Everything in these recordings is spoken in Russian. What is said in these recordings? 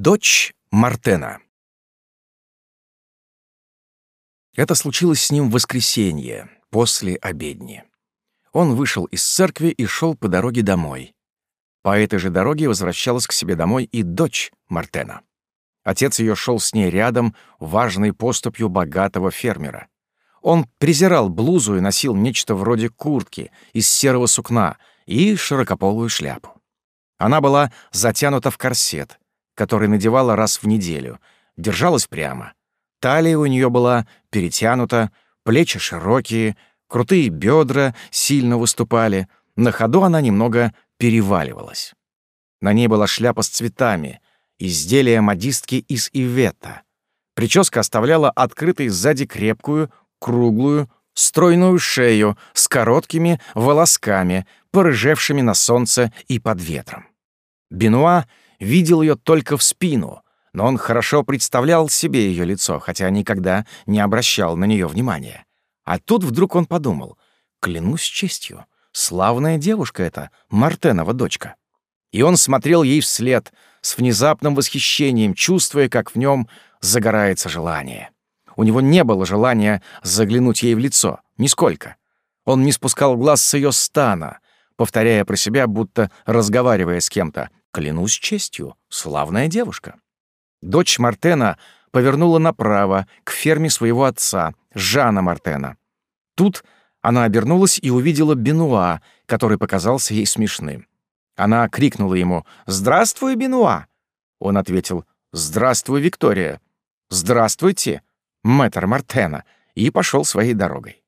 Дочь Мартена. Это случилось с ним в воскресенье, после обедни. Он вышел из церкви и шел по дороге домой. По этой же дороге возвращалась к себе домой и дочь Мартена. Отец ее шел с ней рядом, важной поступью богатого фермера. Он презирал блузу и носил нечто вроде куртки из серого сукна и широкополую шляпу. Она была затянута в корсет — который надевала раз в неделю, держалась прямо. Талия у нее была перетянута, плечи широкие, крутые бедра сильно выступали, на ходу она немного переваливалась. На ней была шляпа с цветами, изделие модистки из ивета. Прическа оставляла открытой сзади крепкую, круглую, стройную шею с короткими волосками, порыжевшими на солнце и под ветром. Бенуа видел ее только в спину, но он хорошо представлял себе ее лицо, хотя никогда не обращал на нее внимания. А тут вдруг он подумал, клянусь честью, славная девушка эта, Мартенова дочка. И он смотрел ей вслед с внезапным восхищением, чувствуя, как в нем загорается желание. У него не было желания заглянуть ей в лицо, нисколько. Он не спускал глаз с ее стана, повторяя про себя, будто разговаривая с кем-то, Клянусь честью, славная девушка. Дочь Мартена повернула направо, к ферме своего отца, Жана Мартена. Тут она обернулась и увидела Бенуа, который показался ей смешным. Она крикнула ему «Здравствуй, Бенуа!» Он ответил «Здравствуй, Виктория!» «Здравствуйте, мэтр Мартена!» и пошел своей дорогой.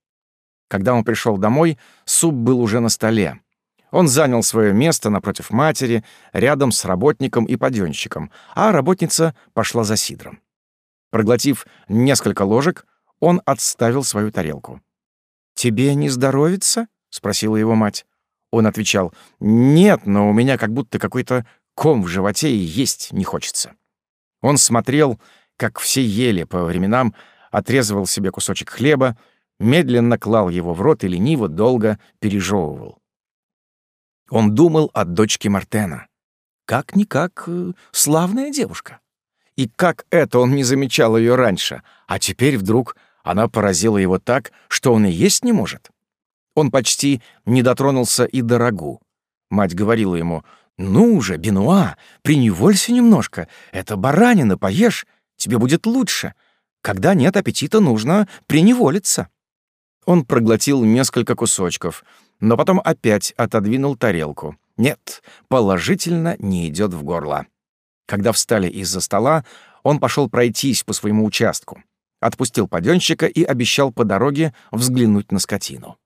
Когда он пришел домой, суп был уже на столе. Он занял свое место напротив матери, рядом с работником и паденщиком, а работница пошла за сидром. Проглотив несколько ложек, он отставил свою тарелку. «Тебе не здоровится?» — спросила его мать. Он отвечал, «Нет, но у меня как будто какой-то ком в животе и есть не хочется». Он смотрел, как все ели по временам, отрезывал себе кусочек хлеба, медленно клал его в рот и лениво долго пережевывал. Он думал о дочке Мартена. Как-никак э, славная девушка. И как это он не замечал ее раньше, а теперь вдруг она поразила его так, что он и есть не может. Он почти не дотронулся и до рагу. Мать говорила ему, «Ну уже, Бенуа, приневолься немножко, это баранина, поешь, тебе будет лучше. Когда нет аппетита, нужно приневолиться». Он проглотил несколько кусочков — но потом опять отодвинул тарелку. Нет, положительно не идет в горло. Когда встали из-за стола, он пошел пройтись по своему участку, отпустил паденщика и обещал по дороге взглянуть на скотину.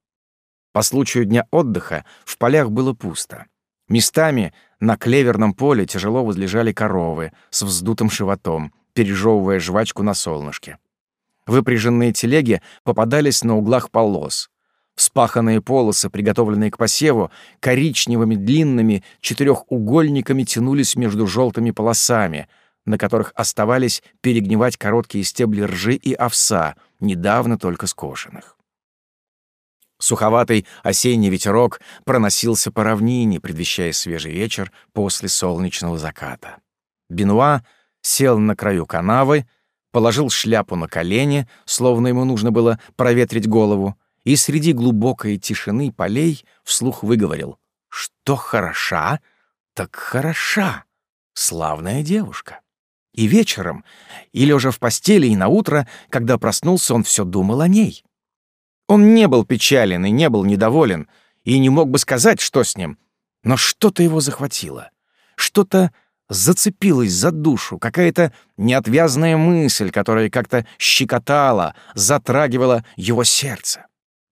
По случаю дня отдыха в полях было пусто. Местами на клеверном поле тяжело возлежали коровы с вздутым животом, пережевывая жвачку на солнышке. Выпряженные телеги попадались на углах полос. Вспаханные полосы, приготовленные к посеву, коричневыми длинными четырехугольниками тянулись между желтыми полосами, на которых оставались перегнивать короткие стебли ржи и овса, недавно только скошенных. Суховатый осенний ветерок проносился по равнине, предвещая свежий вечер после солнечного заката. Бенуа сел на краю канавы, положил шляпу на колени, словно ему нужно было проветрить голову, и среди глубокой тишины полей вслух выговорил, что хороша, так хороша, славная девушка. И вечером, и лежа в постели, и на утро, когда проснулся, он все думал о ней. Он не был печален и не был недоволен, и не мог бы сказать, что с ним, но что-то его захватило, что-то зацепилось за душу, какая-то неотвязная мысль, которая как-то щекотала, затрагивала его сердце.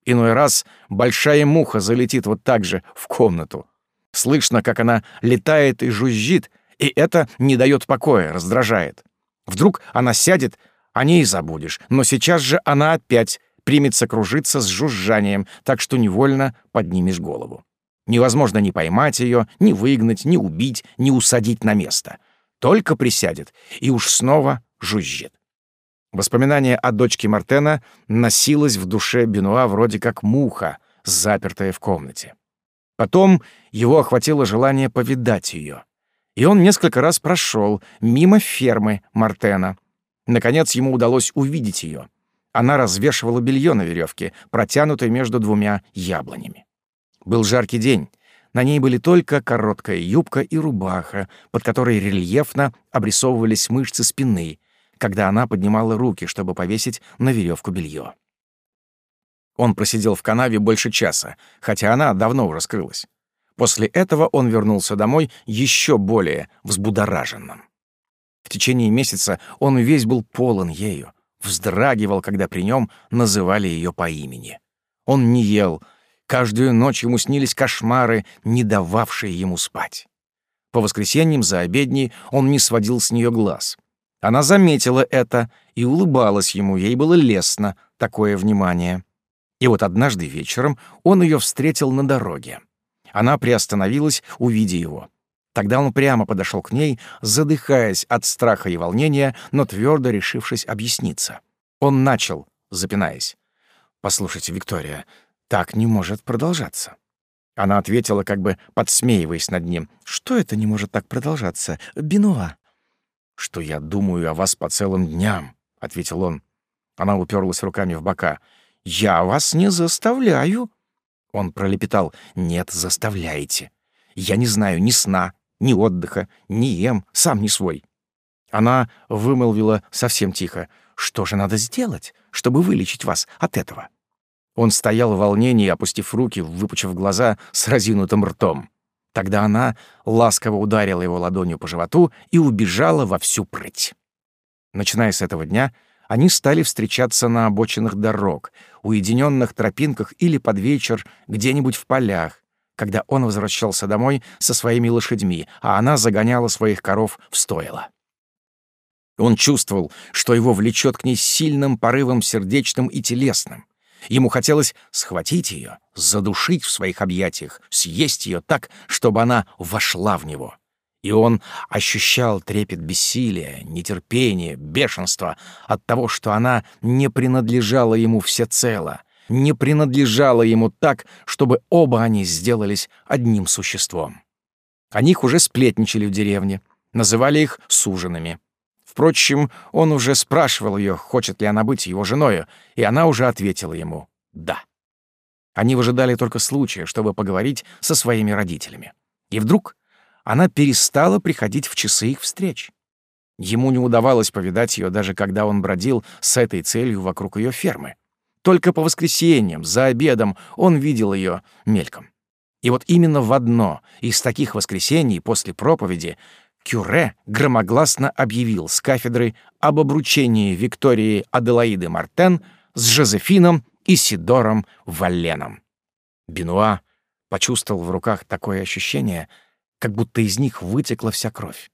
Иной раз большая муха залетит вот так же в комнату. Слышно, как она летает и жужжит, и это не дает покоя, раздражает. Вдруг она сядет, о ней забудешь, но сейчас же она опять примется кружиться с жужжанием, так что невольно поднимешь голову. Невозможно ни поймать ее, ни выгнать, ни убить, ни усадить на место. Только присядет и уж снова жужжит. Воспоминание о дочке Мартена носилось в душе Бенуа вроде как муха, запертая в комнате. Потом его охватило желание повидать ее. И он несколько раз прошел мимо фермы Мартена. Наконец ему удалось увидеть ее. Она развешивала белье на веревке, протянутой между двумя яблонями. Был жаркий день. На ней были только короткая юбка и рубаха, под которой рельефно обрисовывались мышцы спины, когда она поднимала руки, чтобы повесить на веревку белье. Он просидел в канаве больше часа, хотя она давно уже скрылась. После этого он вернулся домой еще более взбудораженным. В течение месяца он весь был полон ею, вздрагивал, когда при нем называли ее по имени. Он не ел, каждую ночь ему снились кошмары, не дававшие ему спать. По воскресеньям за обедней он не сводил с нее глаз. Она заметила это и улыбалась ему, ей было лестно такое внимание. И вот однажды вечером он ее встретил на дороге. Она приостановилась, увидя его. Тогда он прямо подошел к ней, задыхаясь от страха и волнения, но твердо решившись объясниться. Он начал, запинаясь. «Послушайте, Виктория, так не может продолжаться». Она ответила, как бы подсмеиваясь над ним. «Что это не может так продолжаться? Бенуа?» «Что я думаю о вас по целым дням», — ответил он. Она уперлась руками в бока. «Я вас не заставляю». Он пролепетал. «Нет, заставляете. Я не знаю ни сна, ни отдыха, ни ем, сам не свой». Она вымолвила совсем тихо. «Что же надо сделать, чтобы вылечить вас от этого?» Он стоял в волнении, опустив руки, выпучив глаза с разинутым ртом. Тогда она ласково ударила его ладонью по животу и убежала во всю прыть. Начиная с этого дня, они стали встречаться на обочинах дорог, уединенных тропинках или под вечер где-нибудь в полях, когда он возвращался домой со своими лошадьми, а она загоняла своих коров в стойло. Он чувствовал, что его влечет к ней сильным порывом сердечным и телесным. Ему хотелось схватить ее, задушить в своих объятиях, съесть ее так, чтобы она вошла в него — и он ощущал трепет бессилия, нетерпения, бешенства от того, что она не принадлежала ему всецело, не принадлежала ему так, чтобы оба они сделались одним существом. О них уже сплетничали в деревне, называли их суженными. Впрочем, он уже спрашивал ее, хочет ли она быть его женою, и она уже ответила ему «да». Они выжидали только случая, чтобы поговорить со своими родителями. И вдруг она перестала приходить в часы их встреч. Ему не удавалось повидать ее, даже когда он бродил с этой целью вокруг ее фермы. Только по воскресеньям, за обедом, он видел ее мельком. И вот именно в одно из таких воскресений после проповеди Кюре громогласно объявил с кафедры об обручении Виктории Аделаиды Мартен с Жозефином и Сидором Валленом. Бенуа почувствовал в руках такое ощущение — как будто из них вытекла вся кровь.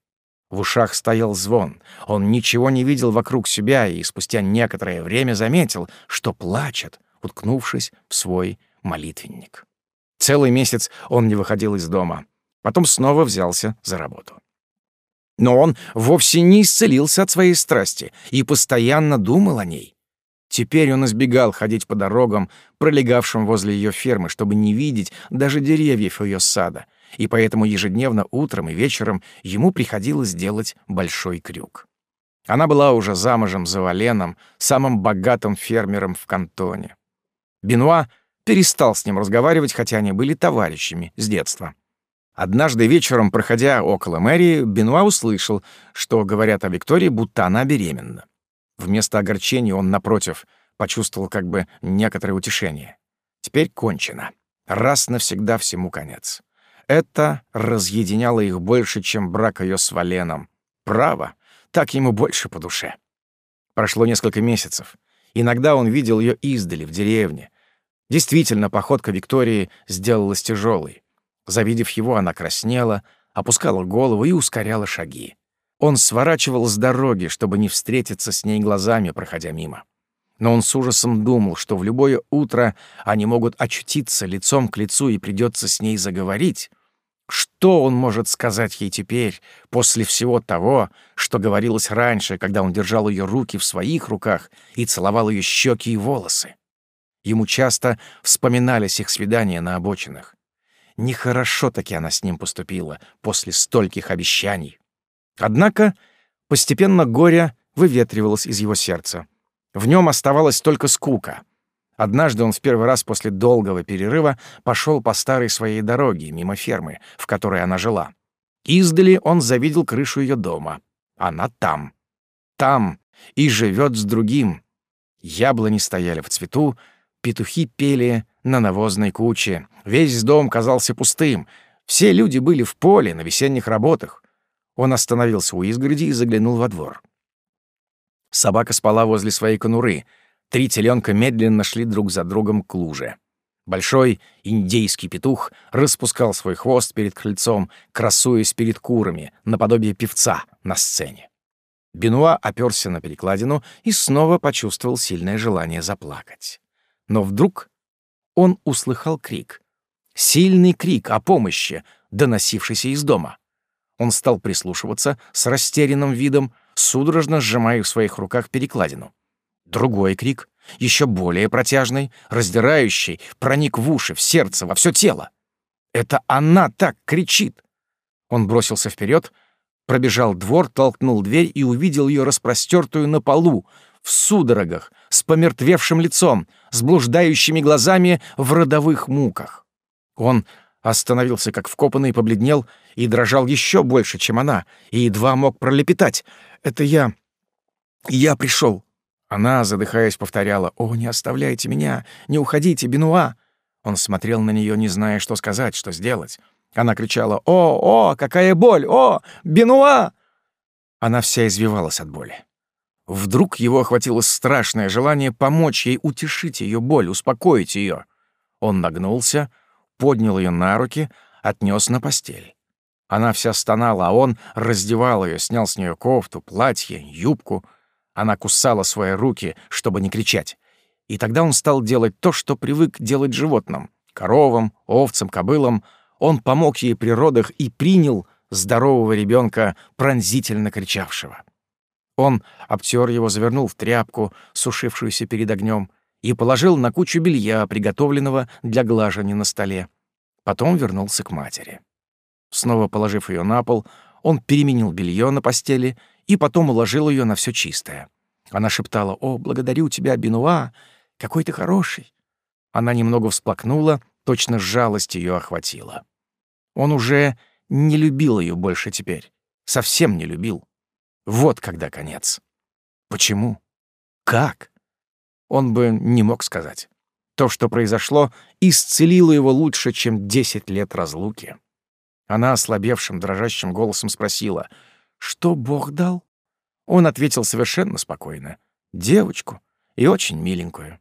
В ушах стоял звон. Он ничего не видел вокруг себя и спустя некоторое время заметил, что плачет, уткнувшись в свой молитвенник. Целый месяц он не выходил из дома. Потом снова взялся за работу. Но он вовсе не исцелился от своей страсти и постоянно думал о ней. Теперь он избегал ходить по дорогам, пролегавшим возле ее фермы, чтобы не видеть даже деревьев ее сада — и поэтому ежедневно утром и вечером ему приходилось делать большой крюк. Она была уже замужем за Валеном, самым богатым фермером в кантоне. Бенуа перестал с ним разговаривать, хотя они были товарищами с детства. Однажды вечером, проходя около мэрии, Бенуа услышал, что говорят о Виктории, будто она беременна. Вместо огорчения он, напротив, почувствовал как бы некоторое утешение. Теперь кончено. Раз навсегда всему конец. Это разъединяло их больше, чем брак ее с Валеном. Право, так ему больше по душе. Прошло несколько месяцев. Иногда он видел ее издали, в деревне. Действительно, походка Виктории сделалась тяжелой. Завидев его, она краснела, опускала голову и ускоряла шаги. Он сворачивал с дороги, чтобы не встретиться с ней глазами, проходя мимо. Но он с ужасом думал, что в любое утро они могут очутиться лицом к лицу и придется с ней заговорить, что он может сказать ей теперь, после всего того, что говорилось раньше, когда он держал ее руки в своих руках и целовал ее щеки и волосы? Ему часто вспоминались их свидания на обочинах. Нехорошо-таки она с ним поступила после стольких обещаний. Однако постепенно горе выветривалось из его сердца. В нем оставалась только скука. Однажды он в первый раз после долгого перерыва пошел по старой своей дороге мимо фермы, в которой она жила. Издали он завидел крышу ее дома. Она там. Там. И живет с другим. Яблони стояли в цвету, петухи пели на навозной куче. Весь дом казался пустым. Все люди были в поле на весенних работах. Он остановился у изгороди и заглянул во двор. Собака спала возле своей конуры. Три теленка медленно шли друг за другом к луже. Большой индейский петух распускал свой хвост перед крыльцом, красуясь перед курами, наподобие певца на сцене. Бенуа оперся на перекладину и снова почувствовал сильное желание заплакать. Но вдруг он услыхал крик. Сильный крик о помощи, доносившийся из дома. Он стал прислушиваться с растерянным видом, судорожно сжимая в своих руках перекладину. Другой крик, еще более протяжный, раздирающий, проник в уши, в сердце, во все тело. Это она так кричит. Он бросился вперед, пробежал двор, толкнул дверь и увидел ее распростертую на полу, в судорогах, с помертвевшим лицом, с блуждающими глазами в родовых муках. Он остановился как вкопанный, побледнел и дрожал еще больше, чем она, и едва мог пролепетать. «Это я... я пришел. Она, задыхаясь, повторяла, «О, не оставляйте меня! Не уходите, Бенуа!» Он смотрел на нее, не зная, что сказать, что сделать. Она кричала, «О, о, какая боль! О, Бенуа!» Она вся извивалась от боли. Вдруг его охватило страшное желание помочь ей утешить ее боль, успокоить ее. Он нагнулся, поднял ее на руки, отнес на постель. Она вся стонала, а он раздевал ее, снял с нее кофту, платье, юбку — она кусала свои руки, чтобы не кричать. И тогда он стал делать то, что привык делать животным. Коровам, овцам, кобылам. Он помог ей при родах и принял здорового ребенка, пронзительно кричавшего. Он обтер его, завернул в тряпку, сушившуюся перед огнем, и положил на кучу белья, приготовленного для глажения на столе. Потом вернулся к матери. Снова положив ее на пол, он переменил белье на постели и потом уложил ее на все чистое. Она шептала «О, благодарю тебя, Бенуа! Какой ты хороший!» Она немного всплакнула, точно жалость ее охватила. Он уже не любил ее больше теперь. Совсем не любил. Вот когда конец. Почему? Как? Он бы не мог сказать. То, что произошло, исцелило его лучше, чем десять лет разлуки. Она ослабевшим, дрожащим голосом спросила — что Бог дал? Он ответил совершенно спокойно. Девочку. И очень миленькую.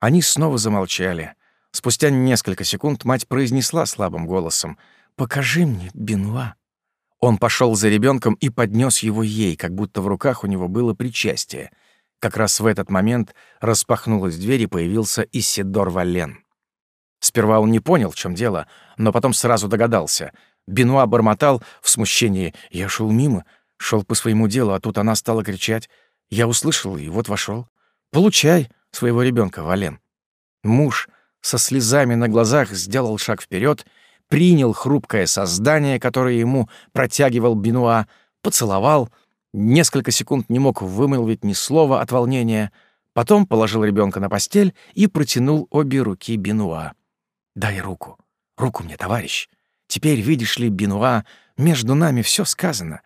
Они снова замолчали. Спустя несколько секунд мать произнесла слабым голосом. «Покажи мне Бенуа». Он пошел за ребенком и поднес его ей, как будто в руках у него было причастие. Как раз в этот момент распахнулась дверь и появился Исидор Вален. Сперва он не понял, в чем дело, но потом сразу догадался. Бенуа бормотал в смущении. Я шел мимо, шел по своему делу, а тут она стала кричать. Я услышал и вот вошел. Получай своего ребенка, Вален. Муж со слезами на глазах сделал шаг вперед, принял хрупкое создание, которое ему протягивал Бенуа, поцеловал, несколько секунд не мог вымолвить ни слова от волнения, потом положил ребенка на постель и протянул обе руки Бенуа. «Дай руку. Руку мне, товарищ. Теперь, видишь ли, Бенуа, между нами все сказано.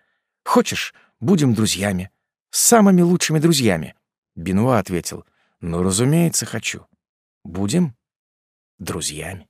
Хочешь, будем друзьями. Самыми лучшими друзьями. Бенуа ответил, ну, разумеется, хочу. Будем друзьями.